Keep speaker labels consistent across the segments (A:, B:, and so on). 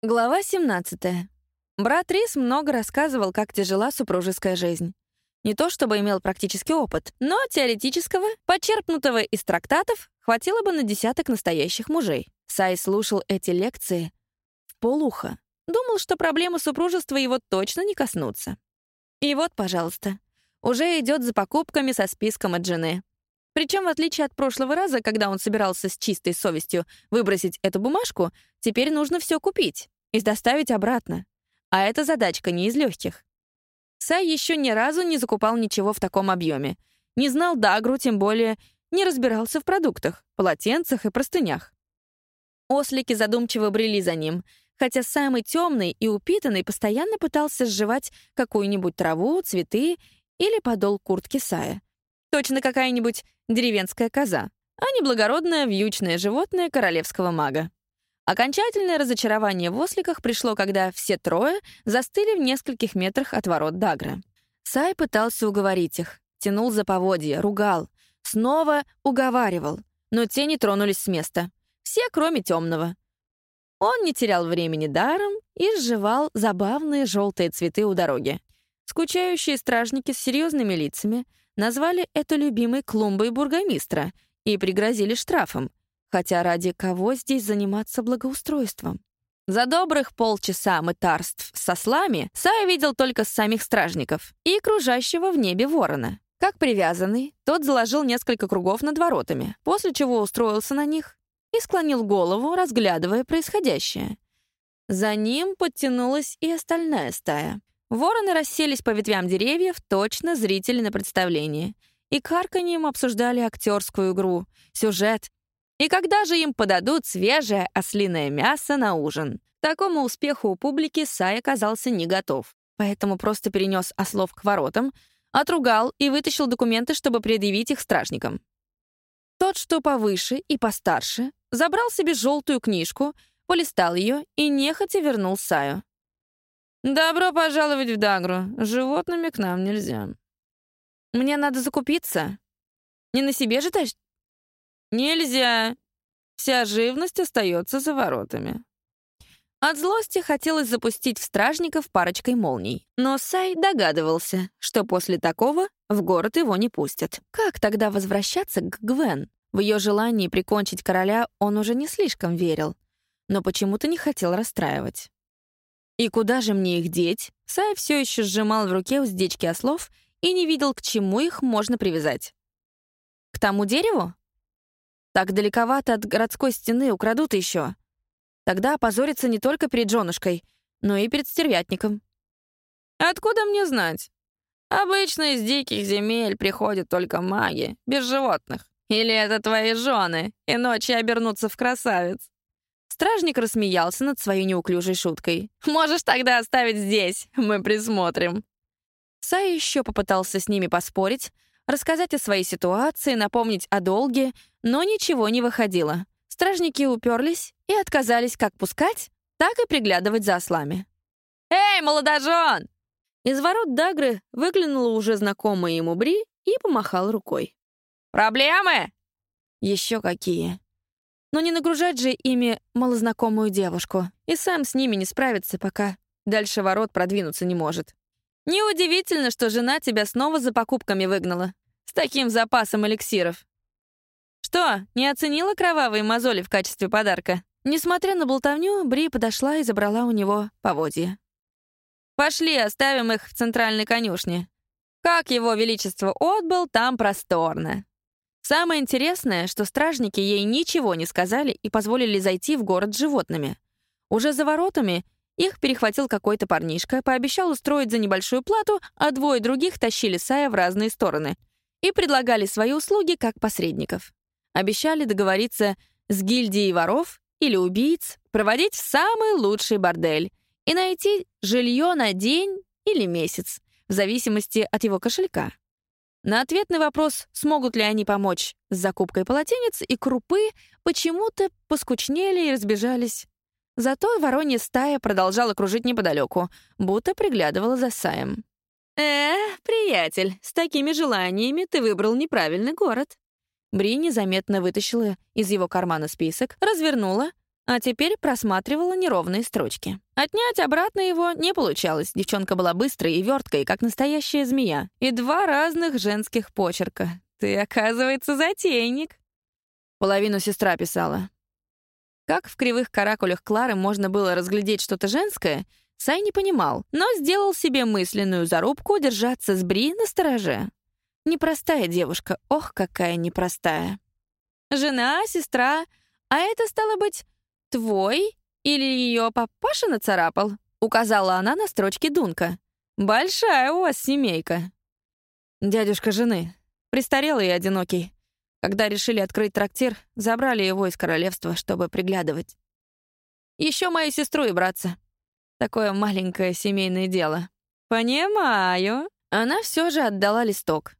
A: Глава 17. Брат Рис много рассказывал, как тяжела супружеская жизнь. Не то чтобы имел практический опыт, но теоретического, почерпнутого из трактатов, хватило бы на десяток настоящих мужей. Сай слушал эти лекции в полухо. Думал, что проблемы супружества его точно не коснутся. И вот, пожалуйста, уже идет за покупками со списком от жены. Причем, в отличие от прошлого раза, когда он собирался с чистой совестью выбросить эту бумажку, теперь нужно все купить и доставить обратно. А эта задачка не из легких. Сай еще ни разу не закупал ничего в таком объеме. Не знал Дагру, тем более не разбирался в продуктах, полотенцах и простынях. Ослики задумчиво брели за ним, хотя самый темный и упитанный постоянно пытался сживать какую-нибудь траву, цветы или подол куртки Сая. Точно какая-нибудь деревенская коза, а не благородное вьючное животное королевского мага. Окончательное разочарование в осликах пришло, когда все трое застыли в нескольких метрах от ворот Дагра. Сай пытался уговорить их, тянул за поводья, ругал, снова уговаривал, но те не тронулись с места. Все, кроме темного. Он не терял времени даром и сживал забавные желтые цветы у дороги. Скучающие стражники с серьезными лицами назвали это любимой клумбой бургомистра и пригрозили штрафом, хотя ради кого здесь заниматься благоустройством? За добрых полчаса мытарств со слами Сая видел только самих стражников и кружащего в небе ворона. Как привязанный, тот заложил несколько кругов над воротами, после чего устроился на них и склонил голову, разглядывая происходящее. За ним подтянулась и остальная стая. Вороны расселись по ветвям деревьев, точно зрители на представлении. И карканьем обсуждали актерскую игру, сюжет. И когда же им подадут свежее ослиное мясо на ужин? такому успеху у публики Сай оказался не готов. Поэтому просто перенес ослов к воротам, отругал и вытащил документы, чтобы предъявить их стражникам. Тот, что повыше и постарше, забрал себе желтую книжку, полистал ее и нехотя вернул Саю. «Добро пожаловать в Дагру. Животными к нам нельзя». «Мне надо закупиться. Не на себе же тащить?» «Нельзя. Вся живность остается за воротами». От злости хотелось запустить в стражников парочкой молний. Но Сай догадывался, что после такого в город его не пустят. Как тогда возвращаться к Гвен? В ее желании прикончить короля он уже не слишком верил, но почему-то не хотел расстраивать. И куда же мне их деть? Сай все еще сжимал в руке уздечки ослов и не видел, к чему их можно привязать. К тому дереву? Так далековато от городской стены украдут еще. Тогда опозорится не только перед женушкой, но и перед стервятником. Откуда мне знать? Обычно из диких земель приходят только маги, без животных. Или это твои жены, и ночи обернутся в красавиц. Стражник рассмеялся над своей неуклюжей шуткой. «Можешь тогда оставить здесь, мы присмотрим». Сай еще попытался с ними поспорить, рассказать о своей ситуации, напомнить о долге, но ничего не выходило. Стражники уперлись и отказались как пускать, так и приглядывать за ослами. «Эй, молодожен!» Из ворот Дагры выглянула уже знакомая ему Бри и помахал рукой. «Проблемы?» «Еще какие!» Но не нагружать же ими малознакомую девушку. И сам с ними не справится, пока дальше ворот продвинуться не может. Неудивительно, что жена тебя снова за покупками выгнала. С таким запасом эликсиров. Что, не оценила кровавые мозоли в качестве подарка? Несмотря на болтовню, Бри подошла и забрала у него поводья. «Пошли, оставим их в центральной конюшне. Как его величество отбыл, там просторно. Самое интересное, что стражники ей ничего не сказали и позволили зайти в город с животными. Уже за воротами их перехватил какой-то парнишка, пообещал устроить за небольшую плату, а двое других тащили Сая в разные стороны и предлагали свои услуги как посредников. Обещали договориться с гильдией воров или убийц, проводить в самый лучший бордель и найти жилье на день или месяц, в зависимости от его кошелька. На ответный вопрос, смогут ли они помочь с закупкой полотенец и крупы, почему-то поскучнели и разбежались. Зато воронья стая продолжала кружить неподалеку, будто приглядывала за Саем. «Э, приятель, с такими желаниями ты выбрал неправильный город». Бри незаметно вытащила из его кармана список, развернула, а теперь просматривала неровные строчки. Отнять обратно его не получалось. Девчонка была быстрой и верткой, как настоящая змея. И два разных женских почерка. Ты, оказывается, затейник. Половину сестра писала. Как в кривых каракулях Клары можно было разглядеть что-то женское, Сай не понимал, но сделал себе мысленную зарубку держаться с Бри на стороже. Непростая девушка, ох, какая непростая. Жена, сестра, а это стало быть твой или ее папаша нацарапал? Указала она на строчке Дунка. Большая у вас семейка. Дядюшка жены, престарелый и одинокий. Когда решили открыть трактир, забрали его из королевства, чтобы приглядывать. Еще мою сестру и братца. Такое маленькое семейное дело. Понимаю. Она все же отдала листок.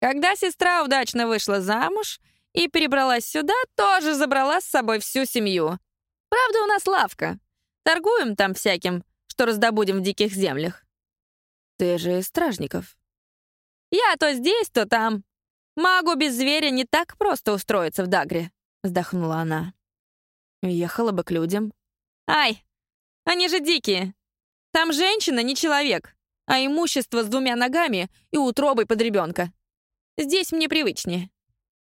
A: Когда сестра удачно вышла замуж и перебралась сюда, тоже забрала с собой всю семью. Правда, у нас лавка. Торгуем там всяким, что раздобудем в диких землях. Ты же из стражников. Я то здесь, то там. Магу без зверя не так просто устроиться в Дагре, вздохнула она. Ехала бы к людям. Ай, они же дикие. Там женщина не человек, а имущество с двумя ногами и утробой под ребенка. Здесь мне привычнее.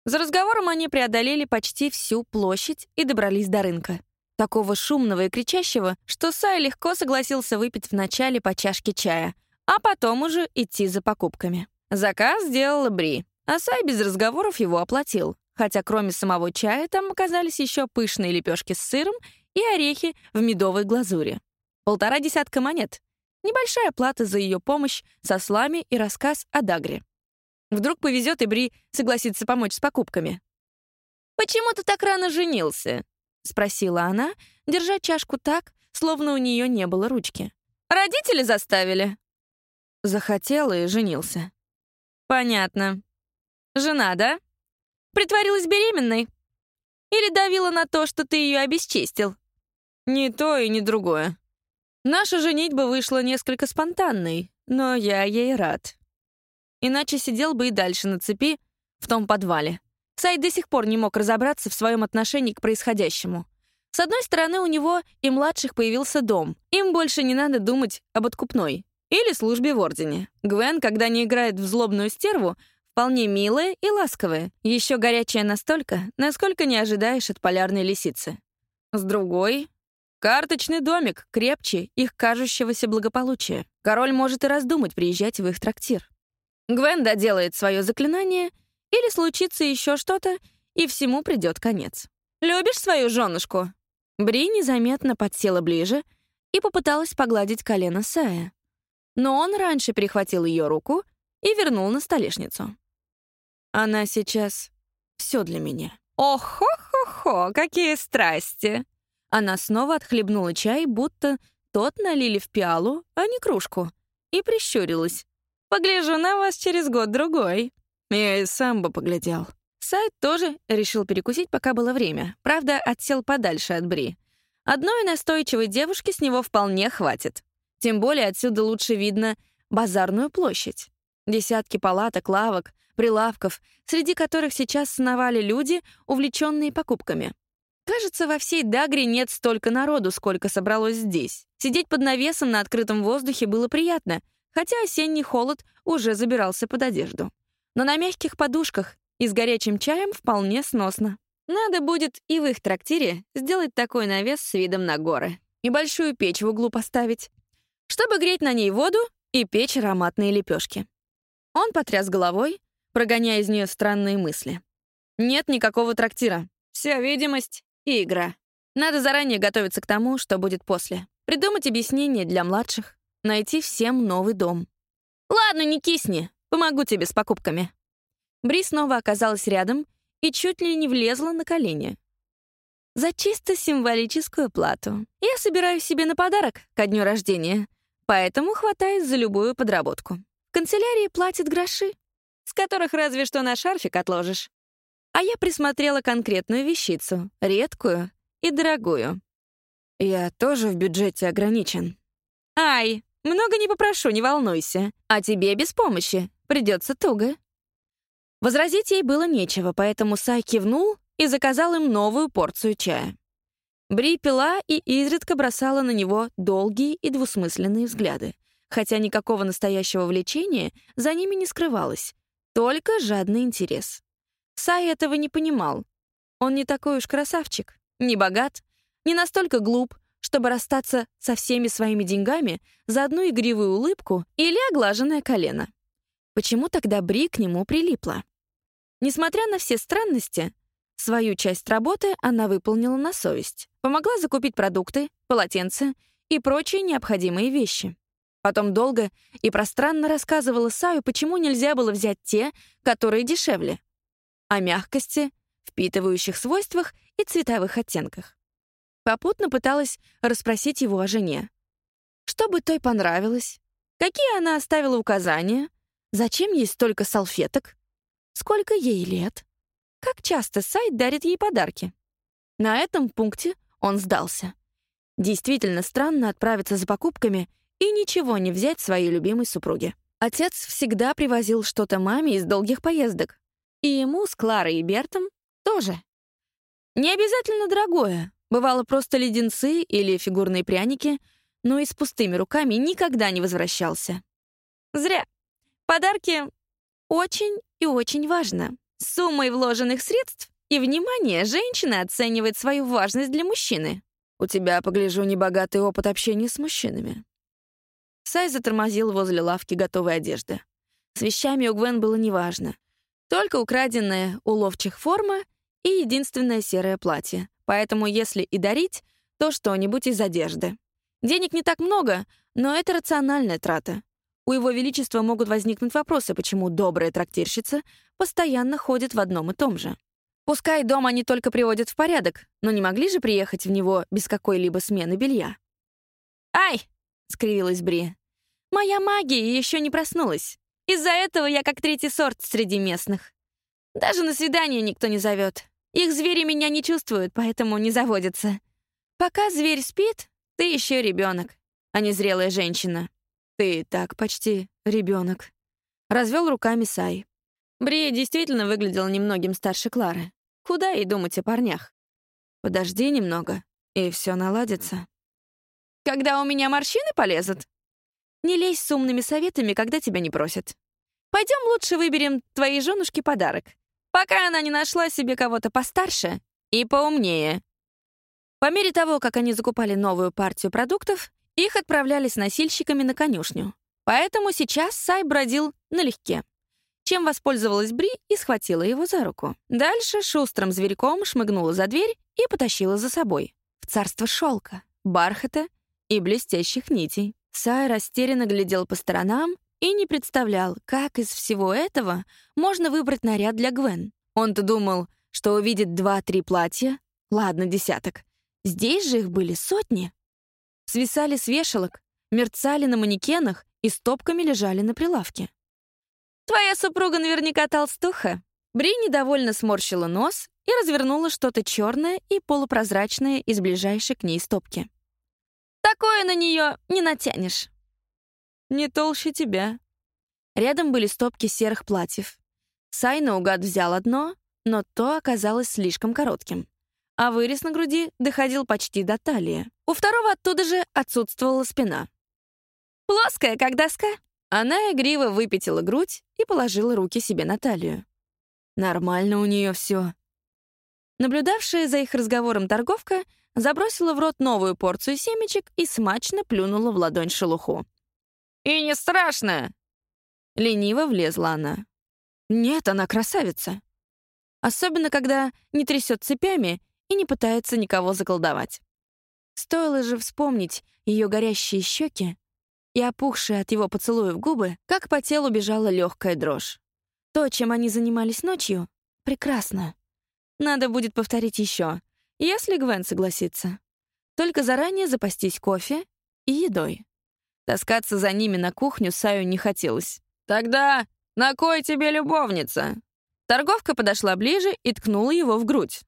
A: За разговором они преодолели почти всю площадь и добрались до рынка. Такого шумного и кричащего, что Сай легко согласился выпить вначале по чашке чая, а потом уже идти за покупками. Заказ сделала Бри, а Сай без разговоров его оплатил, хотя кроме самого чая там оказались еще пышные лепешки с сыром и орехи в медовой глазури. Полтора десятка монет. Небольшая плата за ее помощь со слами и рассказ о Дагре. Вдруг повезет, и Бри согласится помочь с покупками. «Почему ты так рано женился?» — спросила она, держа чашку так, словно у нее не было ручки. «Родители заставили?» Захотел и женился. «Понятно. Жена, да? Притворилась беременной? Или давила на то, что ты ее обесчестил?» «Ни то и ни другое. Наша женитьба вышла несколько спонтанной, но я ей рад. Иначе сидел бы и дальше на цепи в том подвале. Сай до сих пор не мог разобраться в своем отношении к происходящему. С одной стороны, у него и младших появился дом. Им больше не надо думать об откупной. Или службе в Ордене. Гвен, когда не играет в злобную стерву, вполне милая и ласковая, еще горячая настолько, насколько не ожидаешь от полярной лисицы. С другой — карточный домик, крепче их кажущегося благополучия. Король может и раздумать приезжать в их трактир. Гвен доделает свое заклинание, или случится еще что-то, и всему придет конец. «Любишь свою женушку?» Бри незаметно подсела ближе и попыталась погладить колено Сая. Но он раньше перехватил ее руку и вернул на столешницу. «Она сейчас все для меня». «Ох-хо-хо-хо, какие страсти!» Она снова отхлебнула чай, будто тот налили в пиалу, а не кружку, и прищурилась. Погляжу на вас через год-другой». Я и сам бы поглядел. Сайт тоже решил перекусить, пока было время. Правда, отсел подальше от Бри. Одной настойчивой девушки с него вполне хватит. Тем более отсюда лучше видно базарную площадь. Десятки палаток, лавок, прилавков, среди которых сейчас сновали люди, увлеченные покупками. Кажется, во всей Дагре нет столько народу, сколько собралось здесь. Сидеть под навесом на открытом воздухе было приятно — хотя осенний холод уже забирался под одежду. Но на мягких подушках и с горячим чаем вполне сносно. Надо будет и в их трактире сделать такой навес с видом на горы. И большую печь в углу поставить, чтобы греть на ней воду и печь ароматные лепешки. Он потряс головой, прогоняя из нее странные мысли. Нет никакого трактира. Вся видимость и игра. Надо заранее готовиться к тому, что будет после. Придумать объяснение для младших, найти всем новый дом. «Ладно, не кисни, помогу тебе с покупками». Бри снова оказалась рядом и чуть ли не влезла на колени. «За чисто символическую плату. Я собираю себе на подарок ко дню рождения, поэтому хватает за любую подработку. В канцелярии платят гроши, с которых разве что на шарфик отложишь. А я присмотрела конкретную вещицу, редкую и дорогую. Я тоже в бюджете ограничен. Ай, много не попрошу, не волнуйся. А тебе без помощи. Придется туго». Возразить ей было нечего, поэтому Сай кивнул и заказал им новую порцию чая. Бри пила и изредка бросала на него долгие и двусмысленные взгляды, хотя никакого настоящего влечения за ними не скрывалось, только жадный интерес. Сай этого не понимал. Он не такой уж красавчик, не богат, не настолько глуп, чтобы расстаться со всеми своими деньгами за одну игривую улыбку или оглаженное колено. Почему тогда Бри к нему прилипла? Несмотря на все странности, свою часть работы она выполнила на совесть. Помогла закупить продукты, полотенца и прочие необходимые вещи. Потом долго и пространно рассказывала Саю, почему нельзя было взять те, которые дешевле. О мягкости, впитывающих свойствах и цветовых оттенках. Попутно пыталась расспросить его о жене. Что бы той понравилось? Какие она оставила указания? Зачем ей столько салфеток? Сколько ей лет? Как часто сайт дарит ей подарки? На этом пункте он сдался. Действительно странно отправиться за покупками и ничего не взять своей любимой супруге. Отец всегда привозил что-то маме из долгих поездок. И ему с Кларой и Бертом тоже. Не обязательно дорогое, Бывало просто леденцы или фигурные пряники, но и с пустыми руками никогда не возвращался. Зря. Подарки очень и очень важно. Суммой вложенных средств и внимания женщина оценивает свою важность для мужчины. У тебя, погляжу, небогатый опыт общения с мужчинами. Сай затормозил возле лавки готовой одежды. С вещами у Гвен было неважно. Только украденная у ловчих форма и единственное серое платье, Поэтому если и дарить, то что-нибудь из одежды. Денег не так много, но это рациональная трата. У Его Величества могут возникнуть вопросы, почему добрая трактирщица постоянно ходит в одном и том же. Пускай дом они только приводят в порядок, но не могли же приехать в него без какой-либо смены белья. «Ай!» — скривилась Бри. «Моя магия еще не проснулась. Из-за этого я как третий сорт среди местных. Даже на свидание никто не зовет. Их звери меня не чувствуют, поэтому не заводятся. Пока зверь спит, ты еще ребенок, а не зрелая женщина. Ты так почти ребенок. Развел руками Сай. Брия действительно выглядела немногим старше Клары. Куда и думать о парнях? Подожди немного, и все наладится. Когда у меня морщины полезут? Не лезь с умными советами, когда тебя не просят. Пойдем лучше выберем твоей женушке подарок пока она не нашла себе кого-то постарше и поумнее. По мере того, как они закупали новую партию продуктов, их отправляли с носильщиками на конюшню. Поэтому сейчас Сай бродил налегке. Чем воспользовалась Бри и схватила его за руку. Дальше шустрым зверьком шмыгнула за дверь и потащила за собой. В царство шелка, бархата и блестящих нитей. Сай растерянно глядел по сторонам и не представлял, как из всего этого можно выбрать наряд для Гвен. Он-то думал, что увидит два-три платья, ладно, десяток. Здесь же их были сотни. Свисали с вешалок, мерцали на манекенах и стопками лежали на прилавке. «Твоя супруга наверняка толстуха». Бри недовольно сморщила нос и развернула что-то черное и полупрозрачное из ближайшей к ней стопки. «Такое на нее не натянешь». Не толще тебя». Рядом были стопки серых платьев. Сай наугад взял одно, но то оказалось слишком коротким. А вырез на груди доходил почти до талии. У второго оттуда же отсутствовала спина. «Плоская, как доска». Она игриво выпятила грудь и положила руки себе на талию. Нормально у нее все. Наблюдавшая за их разговором торговка забросила в рот новую порцию семечек и смачно плюнула в ладонь шелуху. «И не страшно!» Лениво влезла она. «Нет, она красавица!» Особенно, когда не трясет цепями и не пытается никого заколдовать. Стоило же вспомнить ее горящие щеки и опухшие от его поцелуев губы, как по телу бежала легкая дрожь. То, чем они занимались ночью, прекрасно. Надо будет повторить еще, если Гвен согласится. Только заранее запастись кофе и едой. Таскаться за ними на кухню Саю не хотелось. «Тогда на кой тебе любовница?» Торговка подошла ближе и ткнула его в грудь.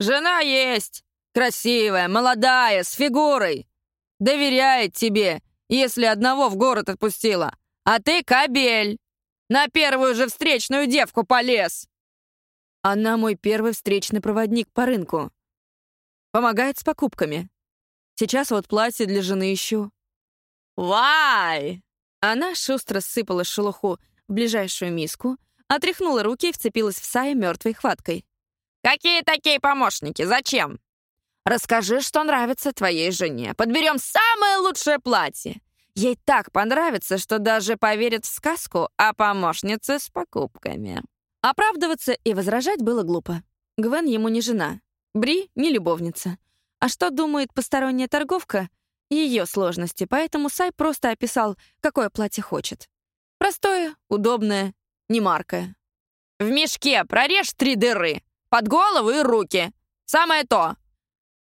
A: «Жена есть! Красивая, молодая, с фигурой! Доверяет тебе, если одного в город отпустила. А ты кабель! На первую же встречную девку полез!» Она мой первый встречный проводник по рынку. Помогает с покупками. Сейчас вот платье для жены ищу».
B: «Вай!»
A: Она шустро сыпала шелуху в ближайшую миску, отряхнула руки и вцепилась в Сая мертвой хваткой.
B: «Какие такие помощники? Зачем?» «Расскажи, что нравится твоей жене. Подберем самое лучшее платье. Ей так понравится, что даже поверит в сказку о помощнице с покупками».
A: Оправдываться и возражать было глупо. Гвен ему не жена, Бри — не любовница. А что думает посторонняя торговка — ее сложности, поэтому Сай просто описал, какое платье хочет. Простое, удобное, не маркое.
B: «В мешке прорежь три дыры, под голову и руки. Самое то!»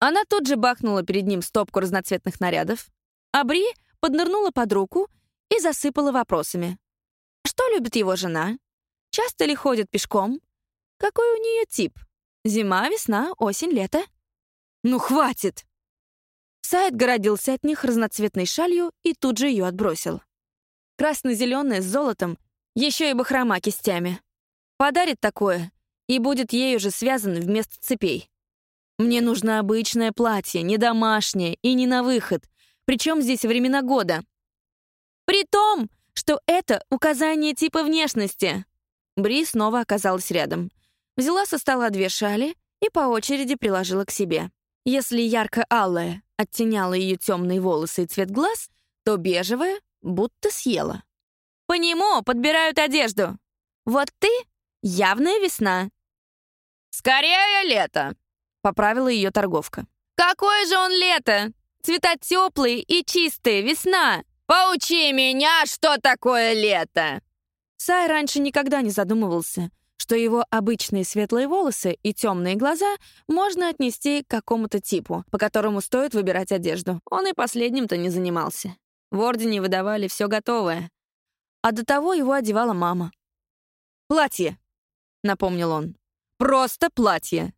A: Она тут же бахнула перед ним стопку разноцветных нарядов, а Бри поднырнула под руку и засыпала вопросами. Что любит его жена? Часто ли ходит пешком? Какой у нее тип? Зима, весна, осень, лето? Ну, хватит! Сайт городился от них разноцветной шалью и тут же ее отбросил. Красно-зеленая с золотом, еще и бахрома кистями. Подарит такое, и будет ею же связан вместо цепей. Мне нужно обычное платье, не домашнее и не на выход. Причем здесь времена года? При том, что это указание типа внешности. Бри снова оказалась рядом. Взяла со стола две шали и по очереди приложила к себе. Если ярко-алая оттеняла ее темные волосы и цвет глаз, то бежевая будто съела. По нему подбирают одежду. Вот ты — явная весна.
B: «Скорее лето!» — поправила ее торговка.
A: «Какое же он лето? Цвета теплые и чистые, весна!»
B: «Поучи меня, что такое лето!»
A: Сай раньше никогда не задумывался, что его обычные светлые волосы и темные глаза можно отнести к какому-то типу, по которому стоит выбирать одежду. Он и последним-то не занимался. В Ордене выдавали все готовое. А до того его одевала мама. «Платье», — напомнил он. «Просто платье.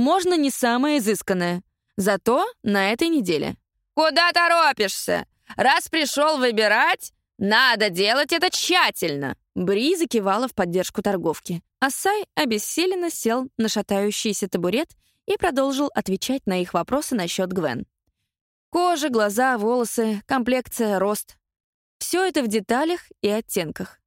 A: Можно не самое изысканное. Зато на этой неделе».
B: «Куда торопишься? Раз пришел выбирать, надо делать это тщательно».
A: Бри закивала в поддержку торговки. Асай обессиленно сел на шатающийся табурет и продолжил отвечать на их вопросы насчет Гвен. Кожа, глаза, волосы, комплекция, рост. Все это в деталях и оттенках.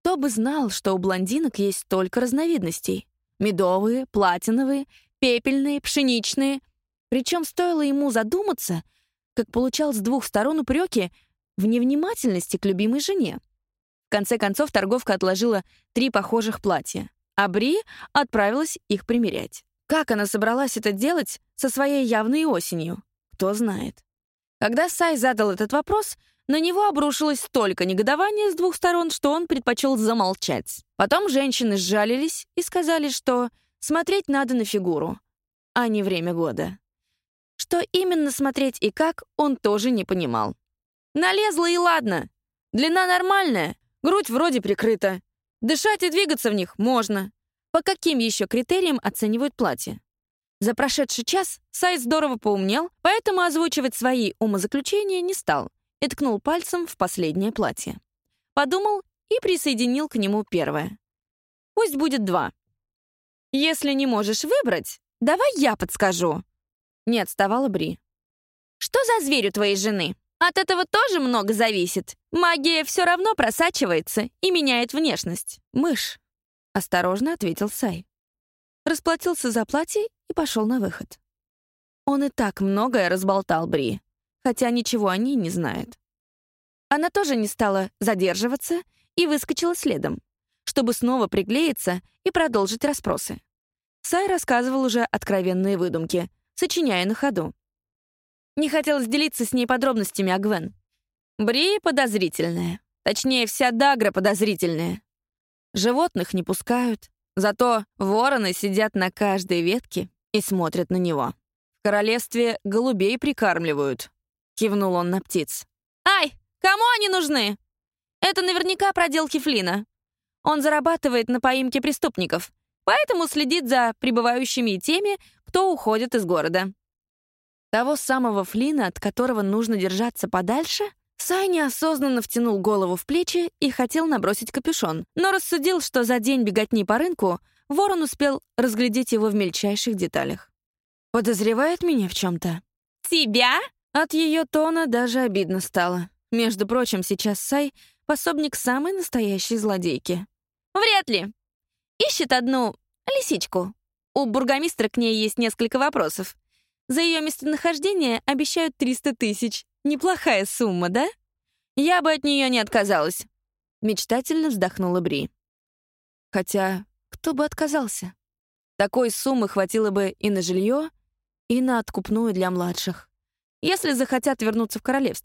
A: Кто бы знал, что у блондинок есть столько разновидностей. Медовые, платиновые, пепельные, пшеничные. Причем стоило ему задуматься, как получал с двух сторон упреки в невнимательности к любимой жене. В конце концов, торговка отложила три похожих платья, а Бри отправилась их примерять. Как она собралась это делать со своей явной осенью? Кто знает. Когда Сай задал этот вопрос, на него обрушилось столько негодования с двух сторон, что он предпочел замолчать. Потом женщины сжалились и сказали, что смотреть надо на фигуру, а не время года. Что именно смотреть и как, он тоже не понимал. Налезла и ладно. Длина нормальная, Грудь вроде прикрыта. Дышать и двигаться в них можно. По каким еще критериям оценивают платье? За прошедший час Сай здорово поумнел, поэтому озвучивать свои умозаключения не стал и ткнул пальцем в последнее платье. Подумал и присоединил к нему первое. Пусть будет два. Если не можешь выбрать, давай я подскажу. Не отставала Бри. Что за зверь у твоей жены? От этого тоже много зависит. Магия все равно просачивается и меняет внешность. Мышь, — осторожно ответил Сай. Расплатился за платье и пошел на выход. Он и так многое разболтал Бри, хотя ничего о ней не знает. Она тоже не стала задерживаться и выскочила следом, чтобы снова приклеиться и продолжить расспросы. Сай рассказывал уже откровенные выдумки, сочиняя на ходу. Не хотелось делиться с ней подробностями о Гвен. Бри подозрительная. Точнее, вся Дагра подозрительная. Животных не пускают, зато вороны сидят на каждой ветке и смотрят на него. В королевстве голубей прикармливают. Кивнул он на птиц. «Ай, кому они нужны?» «Это наверняка проделки Флина. Он зарабатывает на поимке преступников, поэтому следит за прибывающими и теми, кто уходит из города. Того самого Флина, от которого нужно держаться подальше? Сай неосознанно втянул голову в плечи и хотел набросить капюшон, но рассудил, что за день беготни по рынку ворон успел разглядеть его в мельчайших деталях. Подозревает меня в чем-то?
B: Тебя?
A: От ее тона даже обидно стало. Между прочим, сейчас Сай — пособник самой настоящей злодейки.
B: Вряд ли. Ищет одну лисичку. У бургомистра к ней есть несколько вопросов. За ее местонахождение обещают 300 тысяч. Неплохая сумма, да? Я бы от нее не отказалась.
A: Мечтательно вздохнула Бри. Хотя, кто бы отказался? Такой суммы хватило бы и на жилье, и на откупную для младших. Если захотят вернуться в королевство.